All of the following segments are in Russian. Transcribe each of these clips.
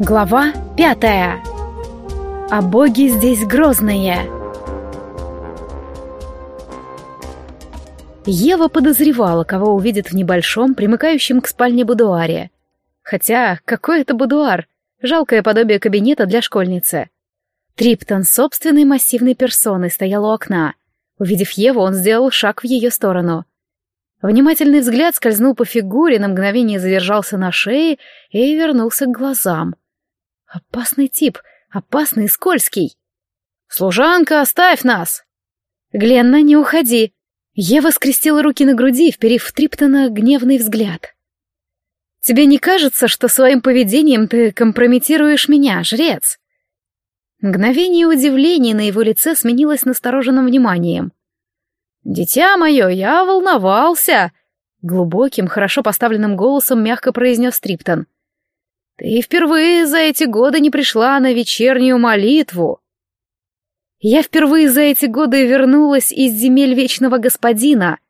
Глава пятая. А боги здесь грозные. Ева подозревала, кого увидит в небольшом, примыкающем к спальне будуаре. Хотя, какой это будуар? Жалкое подобие кабинета для школьницы. Триптон собственной массивной персоной стоял у окна. Увидев Еву, он сделал шаг в ее сторону. Внимательный взгляд скользнул по фигуре, на мгновение задержался на шее и вернулся к глазам — Опасный тип, опасный и скользкий. «Служанка, оставь нас!» «Гленна, не уходи!» Ева скрестила руки на груди, вперив в Триптона гневный взгляд. «Тебе не кажется, что своим поведением ты компрометируешь меня, жрец?» Мгновение удивления на его лице сменилось настороженным вниманием. «Дитя мое, я волновался!» Глубоким, хорошо поставленным голосом мягко произнес Триптон. Ты впервые за эти годы не пришла на вечернюю молитву. Я впервые за эти годы вернулась из земель вечного господина.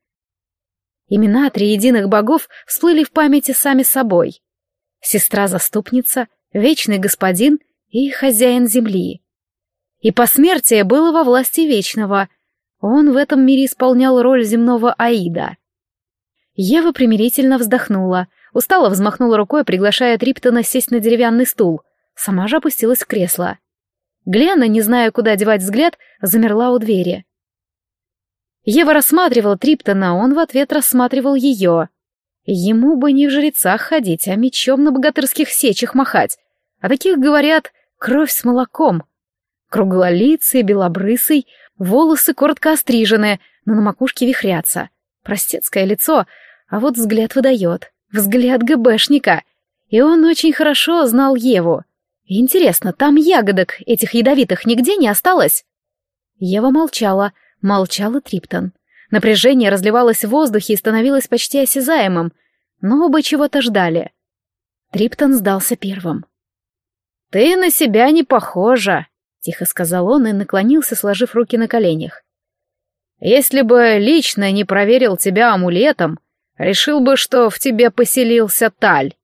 Имена триединых богов всплыли в памяти сами собой. Сестра-заступница, вечный господин и хозяин земли. И посмертие было во власти вечного. Он в этом мире исполнял роль земного Аида. Ева примирительно вздохнула — Устало взмахнула рукой, приглашая Триптона сесть на деревянный стул. Сама же опустилась в кресло. Глена, не зная, куда девать взгляд, замерла у двери. Ева рассматривала Триптона, он в ответ рассматривал ее. Ему бы не в жрецах ходить, а мечом на богатырских сечах махать. А таких, говорят, кровь с молоком. Круглолицый, белобрысый, волосы коротко остриженные, но на макушке вихрятся. Простецкое лицо, а вот взгляд выдает. Взгляд ГБшника. И он очень хорошо знал Еву. Интересно, там ягодок этих ядовитых нигде не осталось? Ева молчала, молчала Триптон. Напряжение разливалось в воздухе и становилось почти осязаемым, но оба чего-то ждали. Триптон сдался первым. «Ты на себя не похожа», — тихо сказал он и наклонился, сложив руки на коленях. «Если бы лично не проверил тебя амулетом, Решил бы, что в тебе поселился Таль.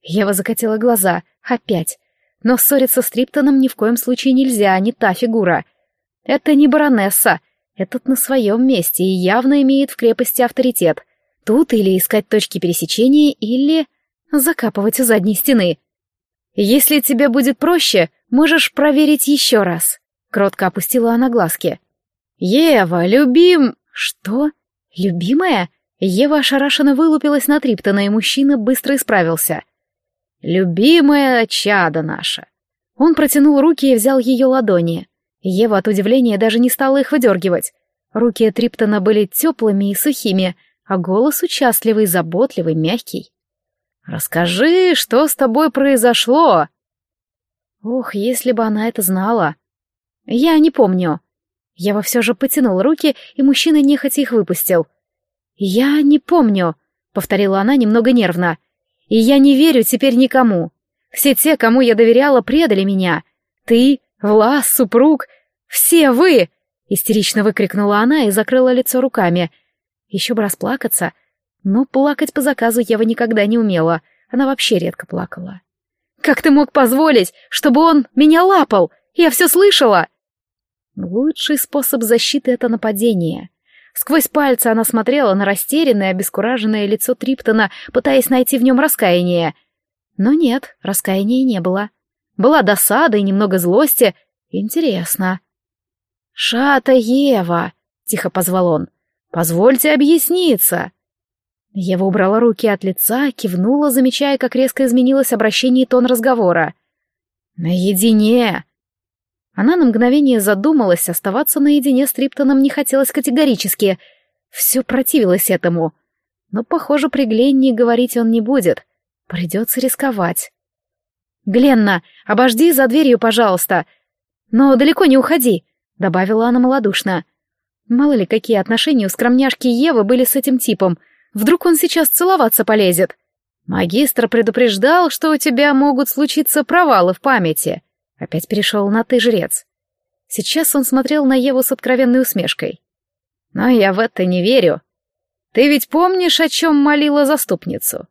Ева закатила глаза. Опять. Но ссориться с Триптоном ни в коем случае нельзя, не та фигура. Это не баронесса. Этот на своем месте и явно имеет в крепости авторитет. Тут или искать точки пересечения, или закапывать у задней стены. Если тебе будет проще, можешь проверить еще раз. Кротко опустила она глазки. Ева, любим... Что? Любимая? Ева ошарашенно вылупилась на Триптона, и мужчина быстро исправился. «Любимая чада наша!» Он протянул руки и взял ее ладони. Ева от удивления даже не стала их выдергивать. Руки Триптона были теплыми и сухими, а голос участливый, заботливый, мягкий. «Расскажи, что с тобой произошло?» Ох, если бы она это знала. Я не помню. Ева все же потянул руки, и мужчина нехотя их выпустил — «Я не помню», — повторила она немного нервно. «И я не верю теперь никому. Все те, кому я доверяла, предали меня. Ты, Влас, супруг, все вы!» Истерично выкрикнула она и закрыла лицо руками. Еще бы расплакаться. Но плакать по заказу Ева никогда не умела. Она вообще редко плакала. «Как ты мог позволить, чтобы он меня лапал? Я все слышала!» Лучший способ защиты — это нападение. Сквозь пальцы она смотрела на растерянное, обескураженное лицо Триптона, пытаясь найти в нем раскаяние. Но нет, раскаяния не было. Была досада и немного злости. Интересно. «Шата Ева!» — тихо позвал он. «Позвольте объясниться!» Ева убрала руки от лица, кивнула, замечая, как резко изменилось обращение и тон разговора. «Наедине!» Она на мгновение задумалась, оставаться наедине с Триптоном не хотелось категорически. Все противилось этому. Но, похоже, при Гленне говорить он не будет. Придется рисковать. «Гленна, обожди за дверью, пожалуйста. Но далеко не уходи», — добавила она малодушно. Мало ли, какие отношения у скромняшки Евы были с этим типом. Вдруг он сейчас целоваться полезет. Магистр предупреждал, что у тебя могут случиться провалы в памяти. Опять перешел на «ты, жрец». Сейчас он смотрел на Еву с откровенной усмешкой. «Но я в это не верю. Ты ведь помнишь, о чем молила заступницу?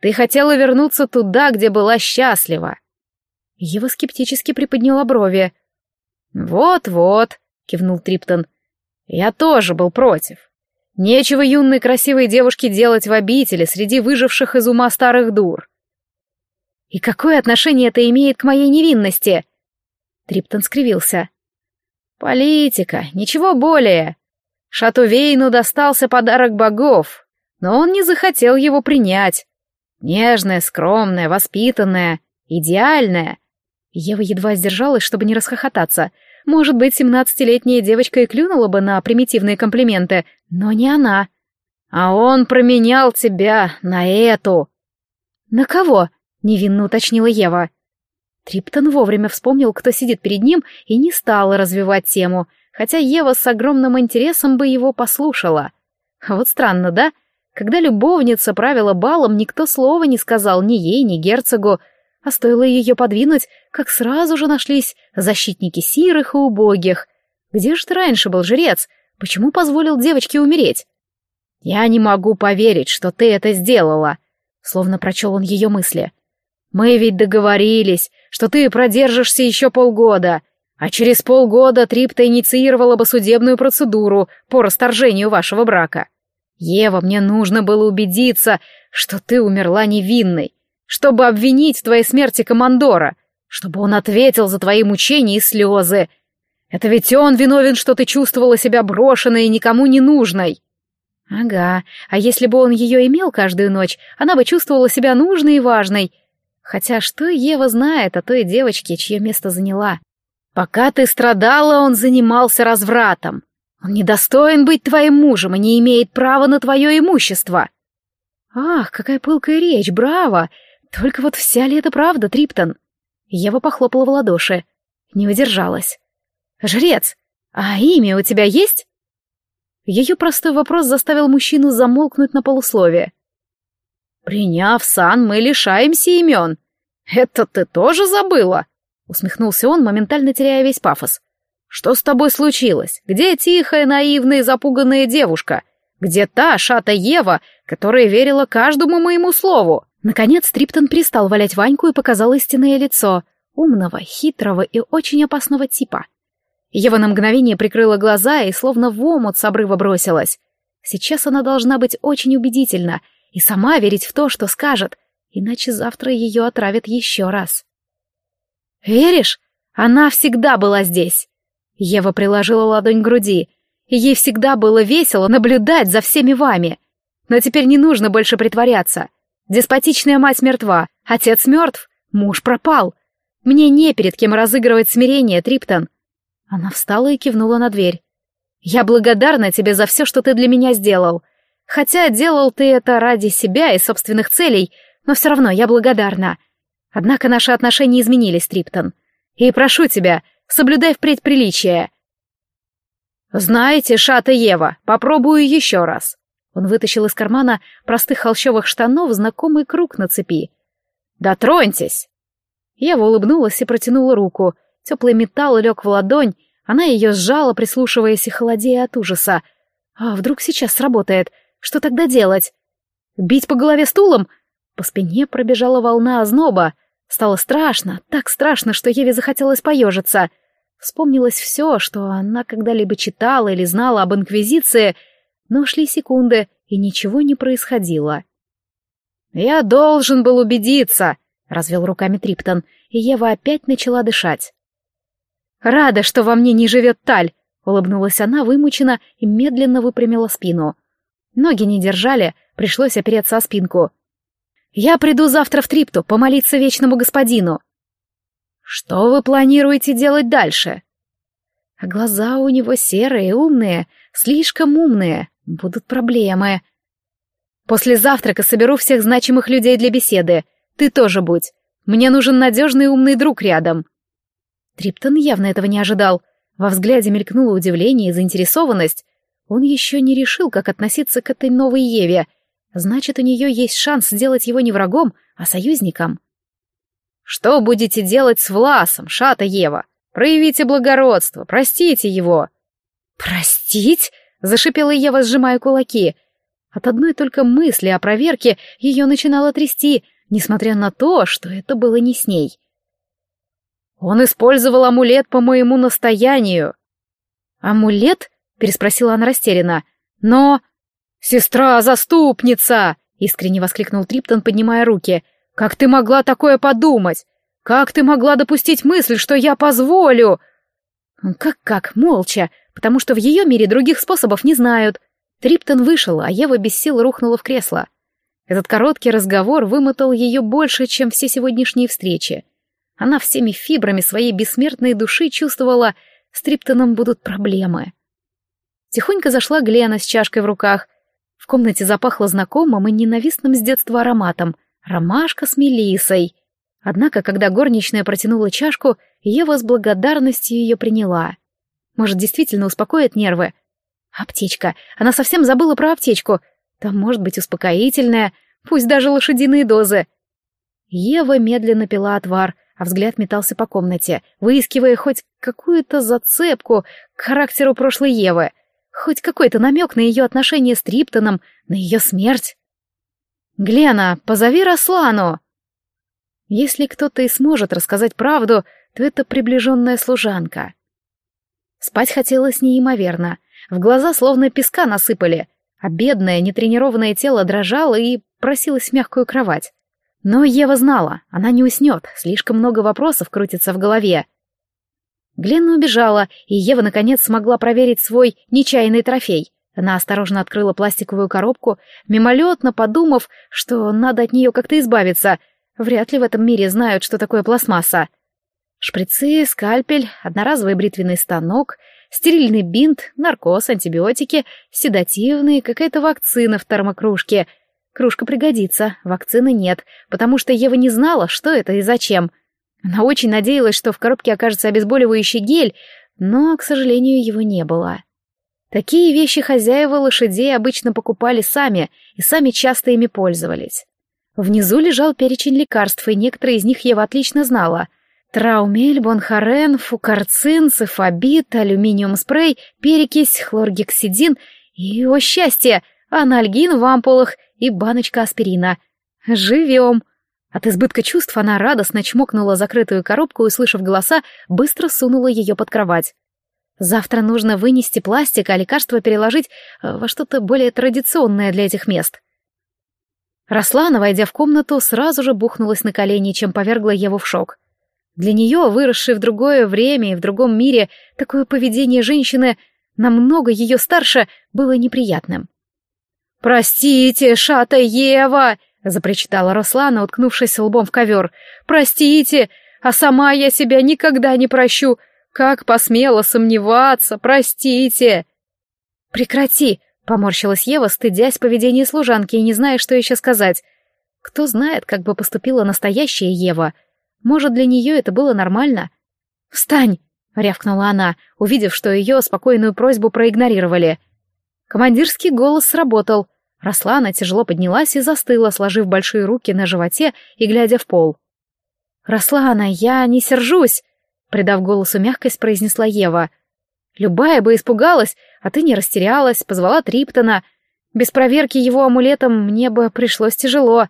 Ты хотела вернуться туда, где была счастлива. Ева скептически приподняла брови. «Вот-вот», — кивнул Триптон. «Я тоже был против. Нечего юной красивой девушке делать в обители среди выживших из ума старых дур». «И какое отношение это имеет к моей невинности?» Триптон скривился. «Политика, ничего более. Шатувейну достался подарок богов, но он не захотел его принять. Нежная, скромная, воспитанная, идеальная. Ева едва сдержалась, чтобы не расхохотаться. Может быть, семнадцатилетняя девочка и клюнула бы на примитивные комплименты, но не она. А он променял тебя на эту. На кого? Невинно уточнила Ева. Триптон вовремя вспомнил, кто сидит перед ним, и не стал развивать тему, хотя Ева с огромным интересом бы его послушала. Вот странно, да? Когда любовница правила балом, никто слова не сказал ни ей, ни герцогу, а стоило ее подвинуть, как сразу же нашлись защитники сирых и убогих. Где же ты раньше был, жрец? Почему позволил девочке умереть? «Я не могу поверить, что ты это сделала», — словно прочел он ее мысли. «Мы ведь договорились, что ты продержишься еще полгода, а через полгода Трипта инициировала бы судебную процедуру по расторжению вашего брака. Ева, мне нужно было убедиться, что ты умерла невинной, чтобы обвинить в твоей смерти командора, чтобы он ответил за твои мучения и слезы. Это ведь он виновен, что ты чувствовала себя брошенной и никому не нужной. Ага, а если бы он ее имел каждую ночь, она бы чувствовала себя нужной и важной. Хотя что Ева знает о той девочке, чье место заняла? Пока ты страдала, он занимался развратом. Он недостоин быть твоим мужем и не имеет права на твое имущество. Ах, какая пылкая речь, браво! Только вот вся ли это правда, Триптон? Ева похлопала в ладоши. Не удержалась. Жрец, а имя у тебя есть? Ее простой вопрос заставил мужчину замолкнуть на полусловие. «Приняв сан, мы лишаемся имен. Это ты тоже забыла?» Усмехнулся он, моментально теряя весь пафос. Что с тобой случилось? Где тихая, наивная запуганная девушка? Где та шата Ева, которая верила каждому моему слову? Наконец Триптон перестал валять Ваньку и показал истинное лицо. Умного, хитрого и очень опасного типа. Ева на мгновение прикрыла глаза и словно в омут с обрыва бросилась. Сейчас она должна быть очень убедительна и сама верить в то, что скажет, иначе завтра ее отравят еще раз. «Веришь? Она всегда была здесь. Ева приложила ладонь к груди. Ей всегда было весело наблюдать за всеми вами. Но теперь не нужно больше притворяться. Деспотичная мать мертва, отец мертв, муж пропал. Мне не перед кем разыгрывать смирение, Триптон. Она встала и кивнула на дверь. Я благодарна тебе за все, что ты для меня сделал. Хотя делал ты это ради себя и собственных целей, но все равно я благодарна. Однако наши отношения изменились, Триптон. И прошу тебя, Соблюдай впредь приличие. Знаете, Шата Ева, попробую еще раз. Он вытащил из кармана простых холщовых штанов знакомый круг на цепи. «Дотроньтесь!» Ева улыбнулась и протянула руку. Теплый металл лег в ладонь, она ее сжала, прислушиваясь и холодея от ужаса. «А вдруг сейчас сработает? Что тогда делать? Бить по голове стулом?» По спине пробежала волна озноба. Стало страшно, так страшно, что Еве захотелось поежиться — Вспомнилось все, что она когда-либо читала или знала об Инквизиции, но шли секунды, и ничего не происходило. «Я должен был убедиться», — развел руками Триптон, и Ева опять начала дышать. «Рада, что во мне не живет Таль», — улыбнулась она вымученно и медленно выпрямила спину. Ноги не держали, пришлось опереться о спинку. «Я приду завтра в Трипту помолиться вечному господину», что вы планируете делать дальше? А глаза у него серые, умные, слишком умные. Будут проблемы. После завтрака соберу всех значимых людей для беседы. Ты тоже будь. Мне нужен надежный умный друг рядом. Триптон явно этого не ожидал. Во взгляде мелькнуло удивление и заинтересованность. Он еще не решил, как относиться к этой новой Еве. Значит, у нее есть шанс сделать его не врагом, а союзником. Что будете делать с Власом, Шата Ева? Проявите благородство, простите его. Простить? Зашипела Ева, сжимая кулаки. От одной только мысли о проверке ее начинало трясти, несмотря на то, что это было не с ней. Он использовал амулет по моему настоянию. Амулет? Переспросила она растерянно. Но... Сестра-заступница! искренне воскликнул Триптон, поднимая руки. Как ты могла такое подумать? Как ты могла допустить мысль, что я позволю? Как-как, молча, потому что в ее мире других способов не знают. Триптон вышел, а Ева без сил рухнула в кресло. Этот короткий разговор вымотал ее больше, чем все сегодняшние встречи. Она всеми фибрами своей бессмертной души чувствовала, с Триптоном будут проблемы. Тихонько зашла Глена с чашкой в руках. В комнате запахло знакомым и ненавистным с детства ароматом — ромашка с мелисой. Однако, когда горничная протянула чашку, Ева с благодарностью ее приняла. Может, действительно успокоит нервы? Аптечка. Она совсем забыла про аптечку. Там может быть успокоительное, пусть даже лошадиные дозы. Ева медленно пила отвар, а взгляд метался по комнате, выискивая хоть какую-то зацепку к характеру прошлой Евы, хоть какой-то намек на ее отношения с Триптоном, на ее смерть. «Глена, позови Рослану!» Если кто-то и сможет рассказать правду, то это приближенная служанка. Спать хотелось неимоверно. В глаза словно песка насыпали, а бедное, нетренированное тело дрожало и просилось в мягкую кровать. Но Ева знала, она не уснет, слишком много вопросов крутится в голове. Гленна убежала, и Ева наконец смогла проверить свой нечаянный трофей. Она осторожно открыла пластиковую коробку, мимолетно подумав, что надо от нее как-то избавиться. Вряд ли в этом мире знают, что такое пластмасса. Шприцы, скальпель, одноразовый бритвенный станок, стерильный бинт, наркоз, антибиотики, седативные, какая-то вакцина в термокружке. Кружка пригодится, вакцины нет, потому что Ева не знала, что это и зачем. Она очень надеялась, что в коробке окажется обезболивающий гель, но, к сожалению, его не было. Такие вещи хозяева лошадей обычно покупали сами и сами часто ими пользовались. Внизу лежал перечень лекарств, и некоторые из них Ева отлично знала — Траумель, бонхарен, фукарцин, цифабит, алюминиум-спрей, перекись, хлоргексидин и, о счастье, анальгин в ампулах и баночка аспирина. Живем! От избытка чувств она радостно чмокнула закрытую коробку и, услышав голоса, быстро сунула ее под кровать. Завтра нужно вынести пластик, а лекарство переложить э, во что-то более традиционное для этих мест. Рослана, войдя в комнату, сразу же бухнулась на колени, чем повергла его в шок. Для нее, выросшей в другое время и в другом мире, такое поведение женщины, намного ее старше, было неприятным. «Простите, шата Ева!» — запричитала Руслана, уткнувшись лбом в ковер. «Простите, а сама я себя никогда не прощу. Как посмела сомневаться, простите!» «Прекрати!» — поморщилась Ева, стыдясь поведения служанки и не зная, что еще сказать. Кто знает, как бы поступила настоящая Ева — может, для нее это было нормально? «Встань!» — рявкнула она, увидев, что ее спокойную просьбу проигнорировали. Командирский голос сработал. Рослана тяжело поднялась и застыла, сложив большие руки на животе и глядя в пол. «Рослана, я не сержусь!» — придав голосу мягкость, произнесла Ева. «Любая бы испугалась, а ты не растерялась, позвала Триптона. Без проверки его амулетом мне бы пришлось тяжело».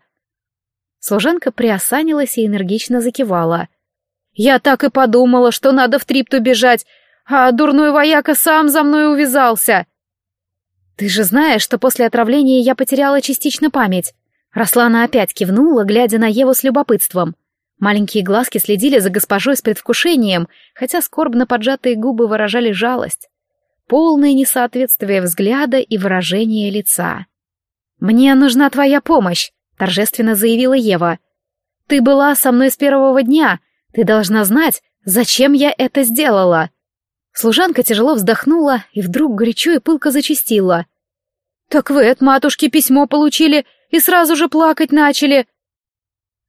Служанка приосанилась и энергично закивала. «Я так и подумала, что надо в Трипту бежать, а дурной вояка сам за мной увязался!» «Ты же знаешь, что после отравления я потеряла частично память». Рослана опять кивнула, глядя на Еву с любопытством. Маленькие глазки следили за госпожой с предвкушением, хотя скорбно поджатые губы выражали жалость. Полное несоответствие взгляда и выражения лица. «Мне нужна твоя помощь», торжественно заявила Ева. «Ты была со мной с первого дня. Ты должна знать, зачем я это сделала». Служанка тяжело вздохнула и вдруг горячо и пылко зачастила. «Так вы от матушки письмо получили и сразу же плакать начали».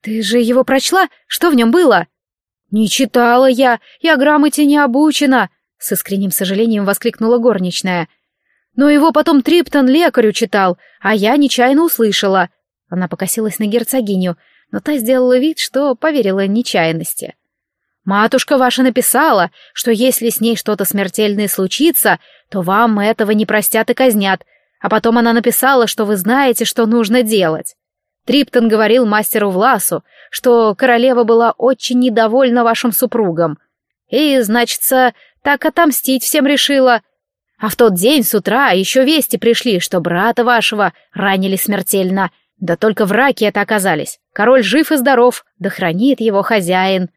«Ты же его прочла? Что в нем было?» «Не читала я, я грамоте не обучена», — с искренним сожалением воскликнула горничная. «Но его потом Триптон лекарю читал, а я нечаянно услышала. Она покосилась на герцогиню, но та сделала вид, что поверила нечаянности. «Матушка ваша написала, что если с ней что-то смертельное случится, то вам этого не простят и казнят, а потом она написала, что вы знаете, что нужно делать. Триптон говорил мастеру Власу, что королева была очень недовольна вашим супругом. И, значится, так отомстить всем решила. А в тот день с утра еще вести пришли, что брата вашего ранили смертельно. Да только в раке это оказались. Король жив и здоров, да хранит его хозяин.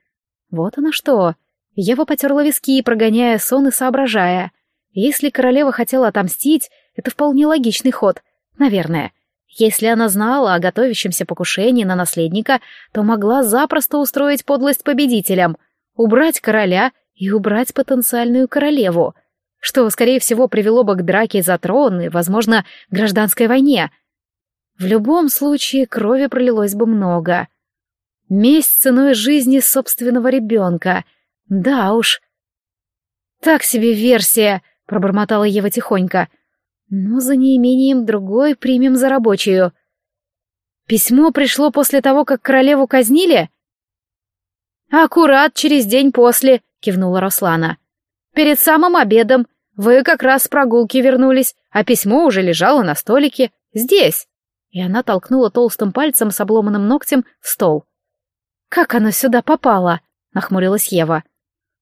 Вот оно что. Ева потерла виски, прогоняя сон и соображая. Если королева хотела отомстить, это вполне логичный ход. Наверное. Если она знала о готовящемся покушении на наследника, то могла запросто устроить подлость победителям, убрать короля и убрать потенциальную королеву, что, скорее всего, привело бы к драке за трон и, возможно, гражданской войне. В любом случае, крови пролилось бы много. Месть ценой жизни собственного ребенка. Да уж. «Так себе версия», — пробормотала Ева тихонько — но за неимением другой примем за рабочую. Письмо пришло после того, как королеву казнили? Аккурат через день после, кивнула Руслана. Перед самым обедом вы как раз с прогулки вернулись, а письмо уже лежало на столике, здесь. И она толкнула толстым пальцем с обломанным ногтем в стол. «Как оно сюда попало?» — нахмурилась Ева.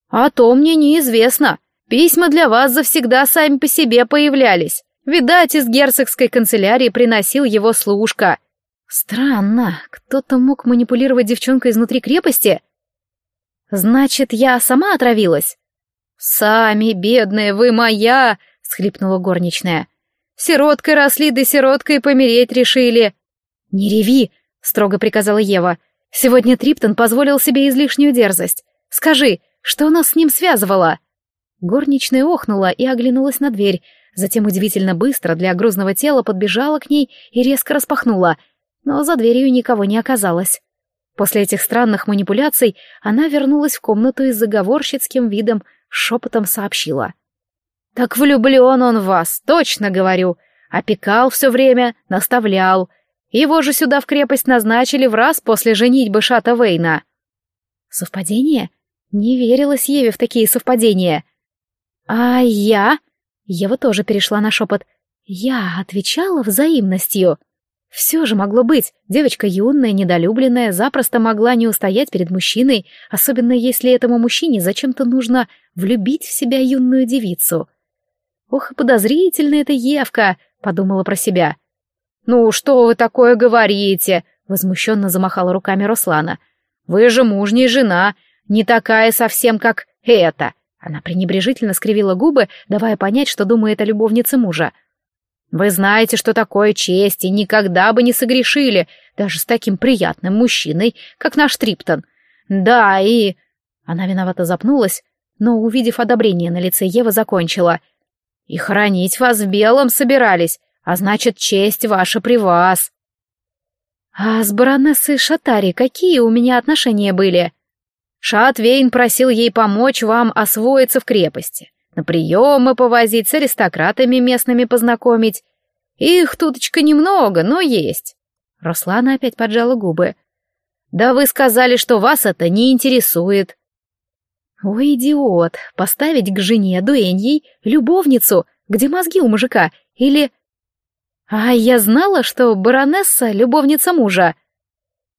«А то мне неизвестно. Письма для вас завсегда сами по себе появлялись. Видать, из герцогской канцелярии приносил его служка. Странно, кто-то мог манипулировать девчонкой изнутри крепости? Значит, я сама отравилась? Сами, бедная вы моя, схлипнула горничная. Сироткой росли, да сироткой помереть решили. Не реви, строго приказала Ева. Сегодня Триптон позволил себе излишнюю дерзость. Скажи, что нас с ним связывало? Горничная охнула и оглянулась на дверь, Затем удивительно быстро для грузного тела подбежала к ней и резко распахнула, но за дверью никого не оказалось. После этих странных манипуляций она вернулась в комнату и с заговорщицким видом шепотом сообщила. «Так влюблен он в вас, точно говорю. Опекал все время, наставлял. Его же сюда в крепость назначили в раз после женитьбы Шата Вейна». «Совпадение?» Не верилась Еве в такие совпадения. «А я?» Ева тоже перешла на шепот. Я отвечала взаимностью. Все же могло быть. Девочка юная, недолюбленная, запросто могла не устоять перед мужчиной, особенно если этому мужчине зачем-то нужно влюбить в себя юную девицу. «Ох, подозрительная эта Евка!» — подумала про себя. «Ну, что вы такое говорите?» — возмущенно замахала руками Руслана. «Вы же мужняя жена, не такая совсем, как эта. Она пренебрежительно скривила губы, давая понять, что думает о любовнице мужа. «Вы знаете, что такое честь, и никогда бы не согрешили, даже с таким приятным мужчиной, как наш Триптон. Да, и...» Она виновато запнулась, но, увидев одобрение на лице Евы, закончила. «И хоронить вас в белом собирались, а значит, честь ваша при вас». «А с баронессой Шатари какие у меня отношения были?» Шатвейн просил ей помочь вам освоиться в крепости, на приемы повозить, с аристократами местными познакомить. Их туточка немного, но есть. Руслана опять поджала губы. Да вы сказали, что вас это не интересует. Ой, идиот, поставить к жене дуэньей любовницу, где мозги у мужика, или... А я знала, что баронесса — любовница мужа.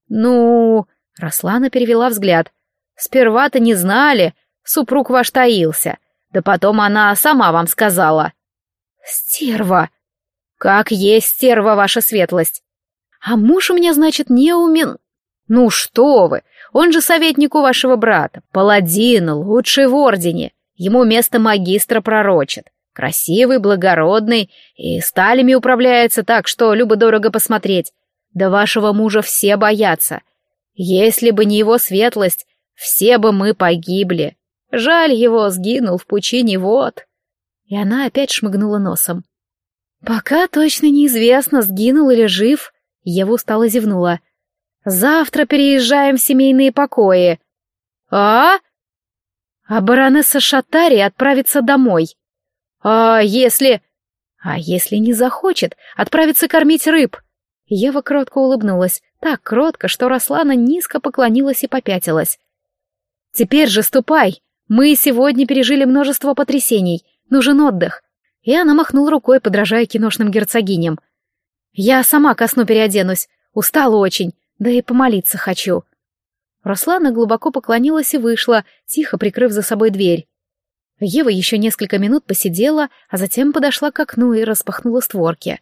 Ну... Рослана перевела взгляд. Сперва-то не знали, супруг ваш таился. Да потом она сама вам сказала. Стерва. Как есть стерва ваша светлость. А муж у меня, значит, не умен... Ну что вы, он же советник у вашего брата, паладин, лучший в ордене. Ему место магистра пророчит. Красивый, благородный и сталями управляется так, что любо-дорого посмотреть. Да вашего мужа все боятся. Если бы не его светлость, все бы мы погибли. Жаль его, сгинул в пучине вод. И она опять шмыгнула носом. Пока точно неизвестно, сгинул или жив. Ева устало зевнула. Завтра переезжаем в семейные покои. А? А баронесса Шатари отправится домой. А если... А если не захочет, отправиться кормить рыб? Ева кротко улыбнулась, так кротко, что Рослана низко поклонилась и попятилась. Теперь же ступай. Мы сегодня пережили множество потрясений. Нужен отдых. И она махнула рукой, подражая киношным герцогиням. Я сама ко сну переоденусь. Устала очень, да и помолиться хочу». Руслана глубоко поклонилась и вышла, тихо прикрыв за собой дверь. Ева еще несколько минут посидела, а затем подошла к окну и распахнула створки.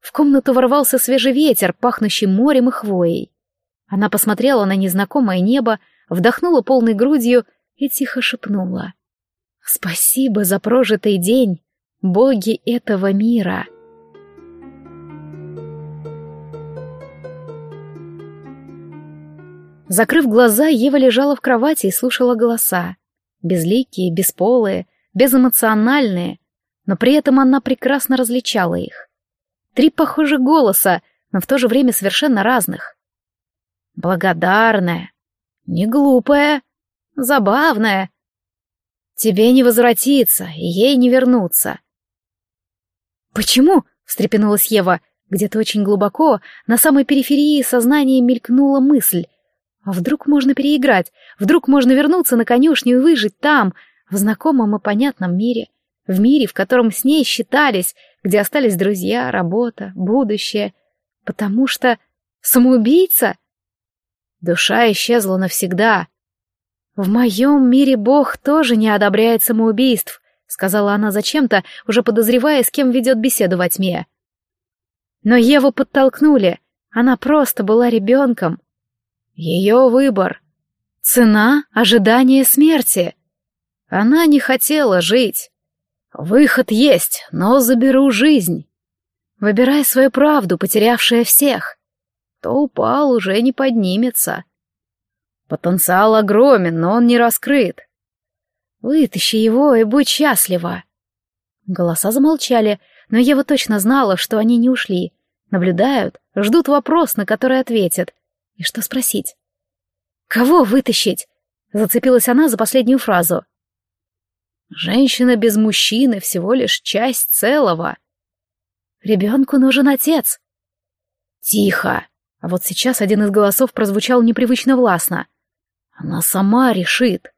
В комнату ворвался свежий ветер, пахнущий морем и хвоей. Она посмотрела на незнакомое небо, вдохнула полной грудью и тихо шепнула. «Спасибо за прожитый день, боги этого мира!» Закрыв глаза, Ева лежала в кровати и слушала голоса. Безликие, бесполые, безэмоциональные, но при этом она прекрасно различала их. Три похожих голоса, но в то же время совершенно разных. Благодарная, не глупая, забавная. Тебе не возвратиться, и ей не вернуться. «Почему?» — встрепенулась Ева. Где-то очень глубоко, на самой периферии сознания мелькнула мысль. А вдруг можно переиграть? Вдруг можно вернуться на конюшню и выжить там, в знакомом и понятном мире? В мире, в котором с ней считались, где остались друзья, работа, будущее. Потому что самоубийца? Душа исчезла навсегда. В моем мире Бог тоже не одобряет самоубийств, сказала она зачем-то, уже подозревая, с кем ведет беседу во тьме. Но Еву подтолкнули. Она просто была ребенком. Ее выбор. Цена — ожидания смерти. Она не хотела жить. Выход есть, но заберу жизнь. Выбирай свою правду, потерявшая всех. То упал, уже не поднимется. Потенциал огромен, но он не раскрыт. Вытащи его и будь счастлива. Голоса замолчали, но Ева точно знала, что они не ушли. Наблюдают, ждут вопрос, на который ответят. И что спросить? «Кого вытащить?» — зацепилась она за последнюю фразу. Женщина без мужчины всего лишь часть целого. Ребенку нужен отец. Тихо. А вот сейчас один из голосов прозвучал непривычно властно. Она сама решит.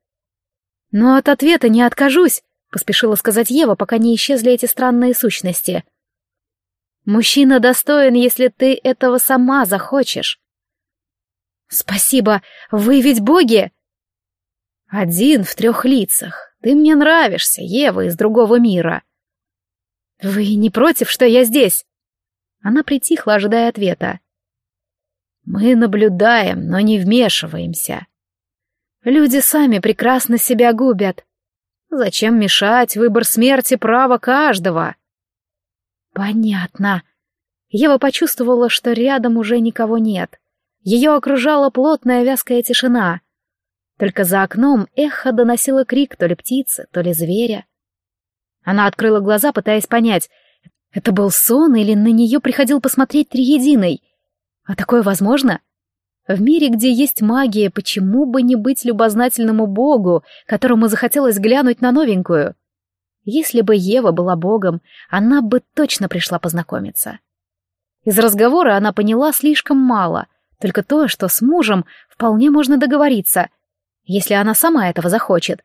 Но от ответа не откажусь, поспешила сказать Ева, пока не исчезли эти странные сущности. Мужчина достоин, если ты этого сама захочешь. Спасибо, вы ведь боги? Один в трех лицах. Ты мне нравишься, Ева из другого мира. Вы не против, что я здесь? Она притихла, ожидая ответа. Мы наблюдаем, но не вмешиваемся. Люди сами прекрасно себя губят. Зачем мешать выбор смерти право каждого? Понятно. Ева почувствовала, что рядом уже никого нет. Ее окружала плотная вязкая тишина. Только за окном эхо доносило крик то ли птицы, то ли зверя. Она открыла глаза, пытаясь понять, это был сон или на нее приходил посмотреть Триединый. А такое возможно? В мире, где есть магия, почему бы не быть любознательному богу, которому захотелось глянуть на новенькую? Если бы Ева была богом, она бы точно пришла познакомиться. Из разговора она поняла слишком мало, только то, что с мужем вполне можно договориться, если она сама этого захочет.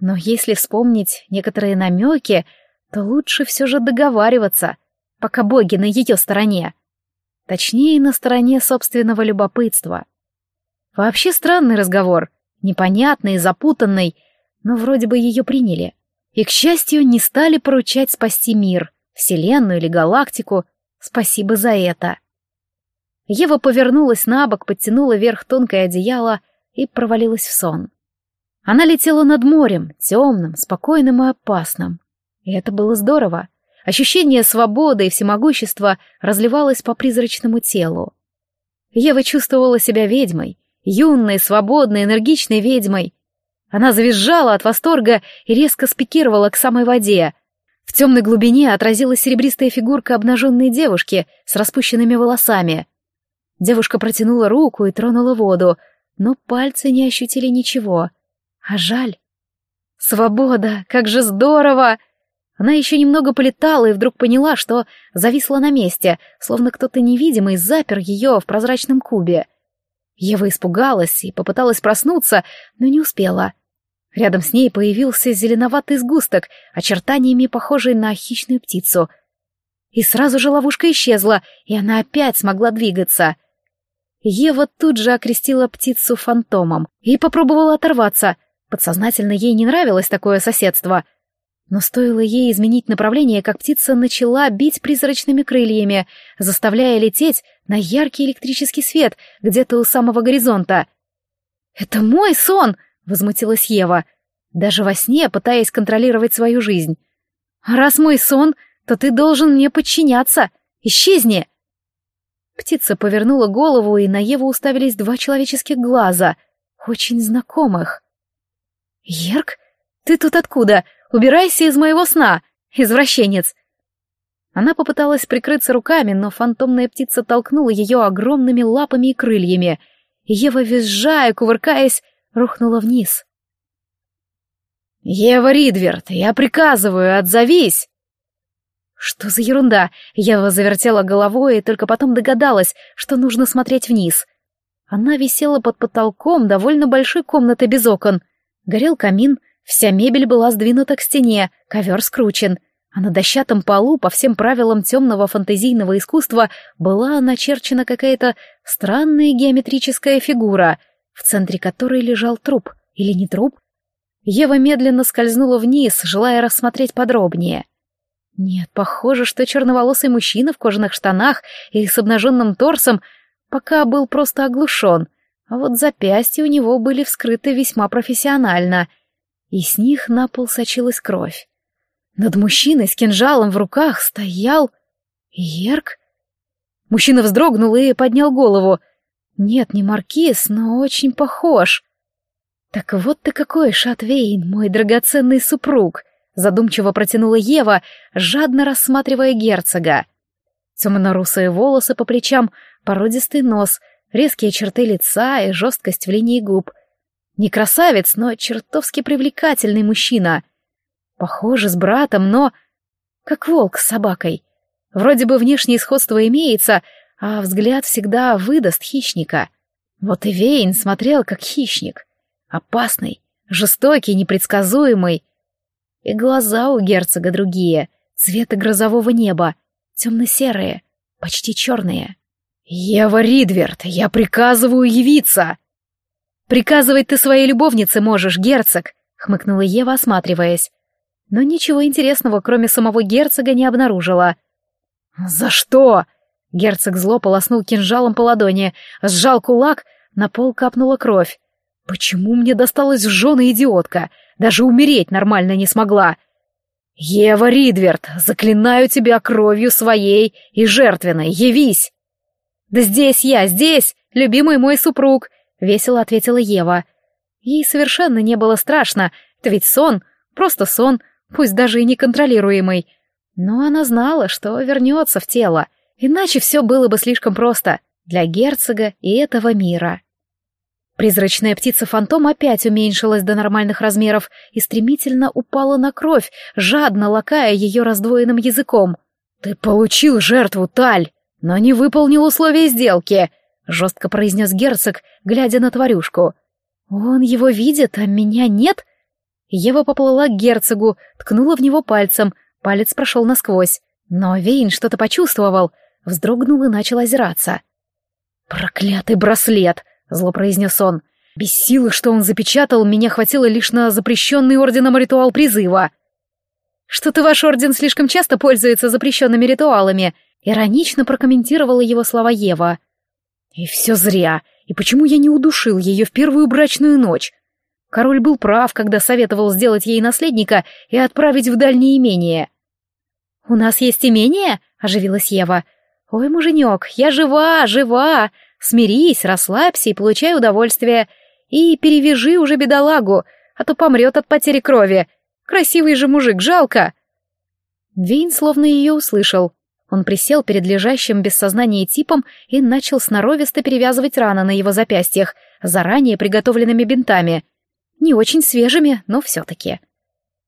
Но если вспомнить некоторые намеки, то лучше все же договариваться, пока боги на ее стороне. Точнее, на стороне собственного любопытства. Вообще странный разговор, непонятный, запутанный, но вроде бы ее приняли. И, к счастью, не стали поручать спасти мир, Вселенную или галактику. Спасибо за это. Ева повернулась на бок, подтянула вверх тонкое одеяло и провалилась в сон. Она летела над морем, темным, спокойным и опасным. И это было здорово. Ощущение свободы и всемогущества разливалось по призрачному телу. Ева чувствовала себя ведьмой, юной, свободной, энергичной ведьмой. Она завизжала от восторга и резко спикировала к самой воде. В темной глубине отразилась серебристая фигурка обнаженной девушки с распущенными волосами. Девушка протянула руку и тронула воду, но пальцы не ощутили ничего. А жаль. Свобода, как же здорово! Она еще немного полетала и вдруг поняла, что зависла на месте, словно кто-то невидимый запер ее в прозрачном кубе. Ева испугалась и попыталась проснуться, но не успела. Рядом с ней появился зеленоватый сгусток, очертаниями похожий на хищную птицу. И сразу же ловушка исчезла, и она опять смогла двигаться. Ева тут же окрестила птицу фантомом и попробовала оторваться. Подсознательно ей не нравилось такое соседство. Но стоило ей изменить направление, как птица начала бить призрачными крыльями, заставляя лететь на яркий электрический свет где-то у самого горизонта. «Это мой сон!» — возмутилась Ева, даже во сне пытаясь контролировать свою жизнь. «Раз мой сон, то ты должен мне подчиняться. Исчезни!» Птица повернула голову, и на Еву уставились два человеческих глаза, очень знакомых. «Ерк, ты тут откуда? Убирайся из моего сна, извращенец!» Она попыталась прикрыться руками, но фантомная птица толкнула ее огромными лапами и крыльями, Ева, визжая, кувыркаясь, рухнула вниз. «Ева Ридверт, я приказываю, отзовись!» Что за ерунда? Ева завертела головой и только потом догадалась, что нужно смотреть вниз. Она висела под потолком довольно большой комнаты без окон. Горел камин, вся мебель была сдвинута к стене, ковер скручен, а на дощатом полу, по всем правилам темного фантазийного искусства, была начерчена какая-то странная геометрическая фигура, в центре которой лежал труп. Или не труп? Ева медленно скользнула вниз, желая рассмотреть подробнее. Нет, похоже, что черноволосый мужчина в кожаных штанах и с обнаженным торсом пока был просто оглушен, а вот запястья у него были вскрыты весьма профессионально, и с них на пол сочилась кровь. Над мужчиной с кинжалом в руках стоял... Ерк? Мужчина вздрогнул и поднял голову. Нет, не маркиз, но очень похож. Так вот ты какой, Шатвейн, мой драгоценный супруг — задумчиво протянула Ева, жадно рассматривая герцога. Темно-русые волосы по плечам, породистый нос, резкие черты лица и жесткость в линии губ. Не красавец, но чертовски привлекательный мужчина. Похоже с братом, но... как волк с собакой. Вроде бы внешнее сходство имеется, а взгляд всегда выдаст хищника. Вот и Вейн смотрел как хищник. Опасный, жестокий, непредсказуемый, и глаза у герцога другие, цвета грозового неба, темно-серые, почти черные. «Ева Ридверт, я приказываю явиться!» «Приказывать ты своей любовнице можешь, герцог!» — хмыкнула Ева, осматриваясь. Но ничего интересного, кроме самого герцога, не обнаружила. «За что?» Герцог зло полоснул кинжалом по ладони, сжал кулак, на пол капнула кровь. «Почему мне досталась жженая идиотка? Даже умереть нормально не смогла. «Ева Ридверт, заклинаю тебя кровью своей и жертвенной, явись!» «Да здесь я, здесь, любимый мой супруг!» — весело ответила Ева. Ей совершенно не было страшно, это ведь сон, просто сон, пусть даже и неконтролируемый. Но она знала, что вернется в тело, иначе все было бы слишком просто для герцога и этого мира. Призрачная птица-фантом опять уменьшилась до нормальных размеров и стремительно упала на кровь, жадно лакая ее раздвоенным языком. «Ты получил жертву, Таль, но не выполнил условия сделки», — жестко произнес герцог, глядя на тварюшку. «Он его видит, а меня нет?» Ева поплыла к герцогу, ткнула в него пальцем, палец прошел насквозь. Но Вейн что-то почувствовал, вздрогнул и начал озираться. «Проклятый браслет!» Зло произнес он. Без силы, что он запечатал, меня хватило лишь на запрещенный орденом ритуал призыва. Что-то ваш орден слишком часто пользуется запрещенными ритуалами, иронично прокомментировала его слова Ева. И все зря. И почему я не удушил ее в первую брачную ночь? Король был прав, когда советовал сделать ей наследника и отправить в дальнее имение. «У нас есть имение?» — оживилась Ева. «Ой, муженек, я жива, жива! Смирись, расслабься и получай удовольствие. И перевяжи уже бедолагу, а то помрет от потери крови. Красивый же мужик, жалко. Вейн словно ее услышал. Он присел перед лежащим без сознания типом и начал сноровисто перевязывать раны на его запястьях, заранее приготовленными бинтами. Не очень свежими, но все-таки.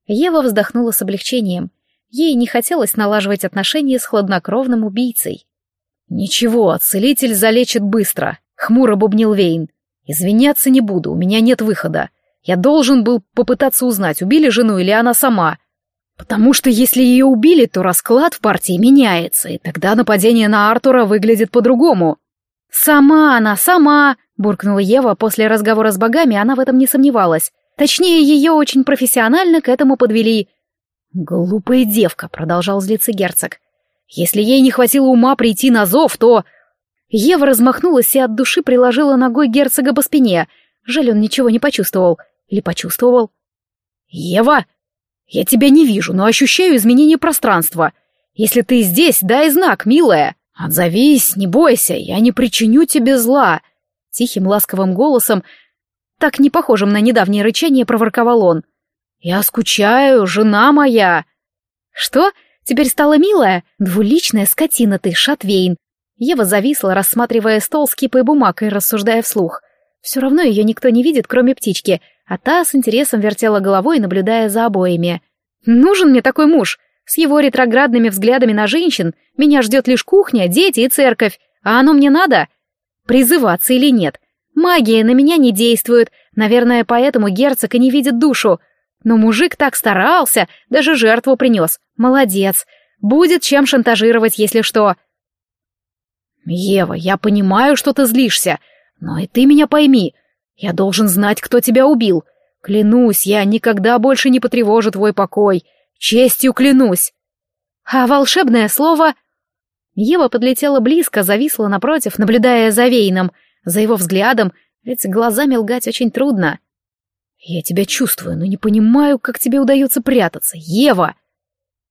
Ева вздохнула с облегчением. Ей не хотелось налаживать отношения с хладнокровным убийцей. «Ничего, целитель залечит быстро», — хмуро бубнил Вейн. «Извиняться не буду, у меня нет выхода. Я должен был попытаться узнать, убили жену или она сама. Потому что если ее убили, то расклад в партии меняется, и тогда нападение на Артура выглядит по-другому». «Сама она, сама!» — буркнула Ева. После разговора с богами она в этом не сомневалась. Точнее, ее очень профессионально к этому подвели. «Глупая девка», — продолжал злиться герцог. «Если ей не хватило ума прийти на зов, то...» Ева размахнулась и от души приложила ногой герцога по спине. Жаль, он ничего не почувствовал. Или почувствовал. «Ева, я тебя не вижу, но ощущаю изменение пространства. Если ты здесь, дай знак, милая. Отзовись, не бойся, я не причиню тебе зла». Тихим ласковым голосом, так не похожим на недавнее рычание, проворковал он. «Я скучаю, жена моя!» «Что? Теперь стала милая? Двуличная скотина ты, Шатвейн!» Ева зависла, рассматривая стол с кипой бумаг и рассуждая вслух. Все равно ее никто не видит, кроме птички, а та с интересом вертела головой, наблюдая за обоями. «Нужен мне такой муж. С его ретроградными взглядами на женщин меня ждет лишь кухня, дети и церковь. А оно мне надо? Призываться или нет? Магия на меня не действует. Наверное, поэтому герцог и не видит душу. Но мужик так старался, даже жертву принес. Молодец. Будет чем шантажировать, если что. «Ева, я понимаю, что ты злишься, но и ты меня пойми. Я должен знать, кто тебя убил. Клянусь, я никогда больше не потревожу твой покой. Честью клянусь. А волшебное слово... Ева подлетела близко, зависла напротив, наблюдая за Вейном, за его взглядом, ведь глазами лгать очень трудно. «Я тебя чувствую, но не понимаю, как тебе удается прятаться. Ева!»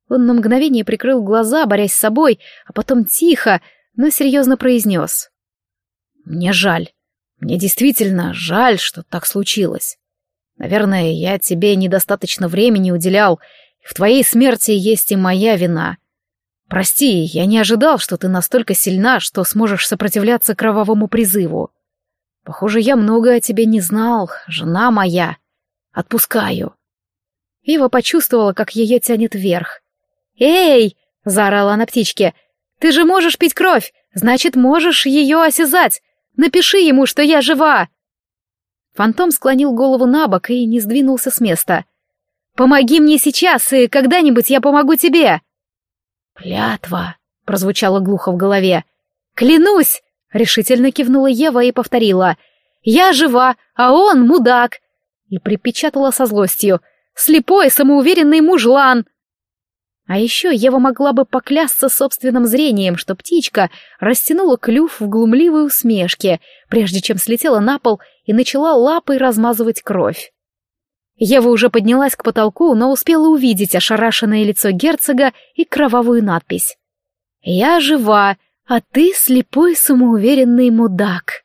Он на мгновение прикрыл глаза, борясь с собой, а потом тихо, но серьезно произнес. «Мне жаль. Мне действительно жаль, что так случилось. Наверное, я тебе недостаточно времени уделял, в твоей смерти есть и моя вина. Прости, я не ожидал, что ты настолько сильна, что сможешь сопротивляться кровавому призыву. Похоже, я много о тебе не знал, жена моя. Отпускаю. Ива почувствовала, как ее тянет вверх. «Эй!» — заорала она птичке. «Ты же можешь пить кровь, значит, можешь ее осязать. Напиши ему, что я жива!» Фантом склонил голову на бок и не сдвинулся с места. «Помоги мне сейчас, и когда-нибудь я помогу тебе!» «Клятва!» — прозвучало глухо в голове. «Клянусь!» — решительно кивнула Ева и повторила. «Я жива, а он мудак!» И припечатала со злостью. «Слепой, самоуверенный мужлан!» А еще Ева могла бы поклясться собственным зрением, что птичка растянула клюв в глумливой усмешке, прежде чем слетела на пол и начала лапой размазывать кровь. Ева уже поднялась к потолку, но успела увидеть ошарашенное лицо герцога и кровавую надпись. «Я жива, а ты слепой самоуверенный мудак».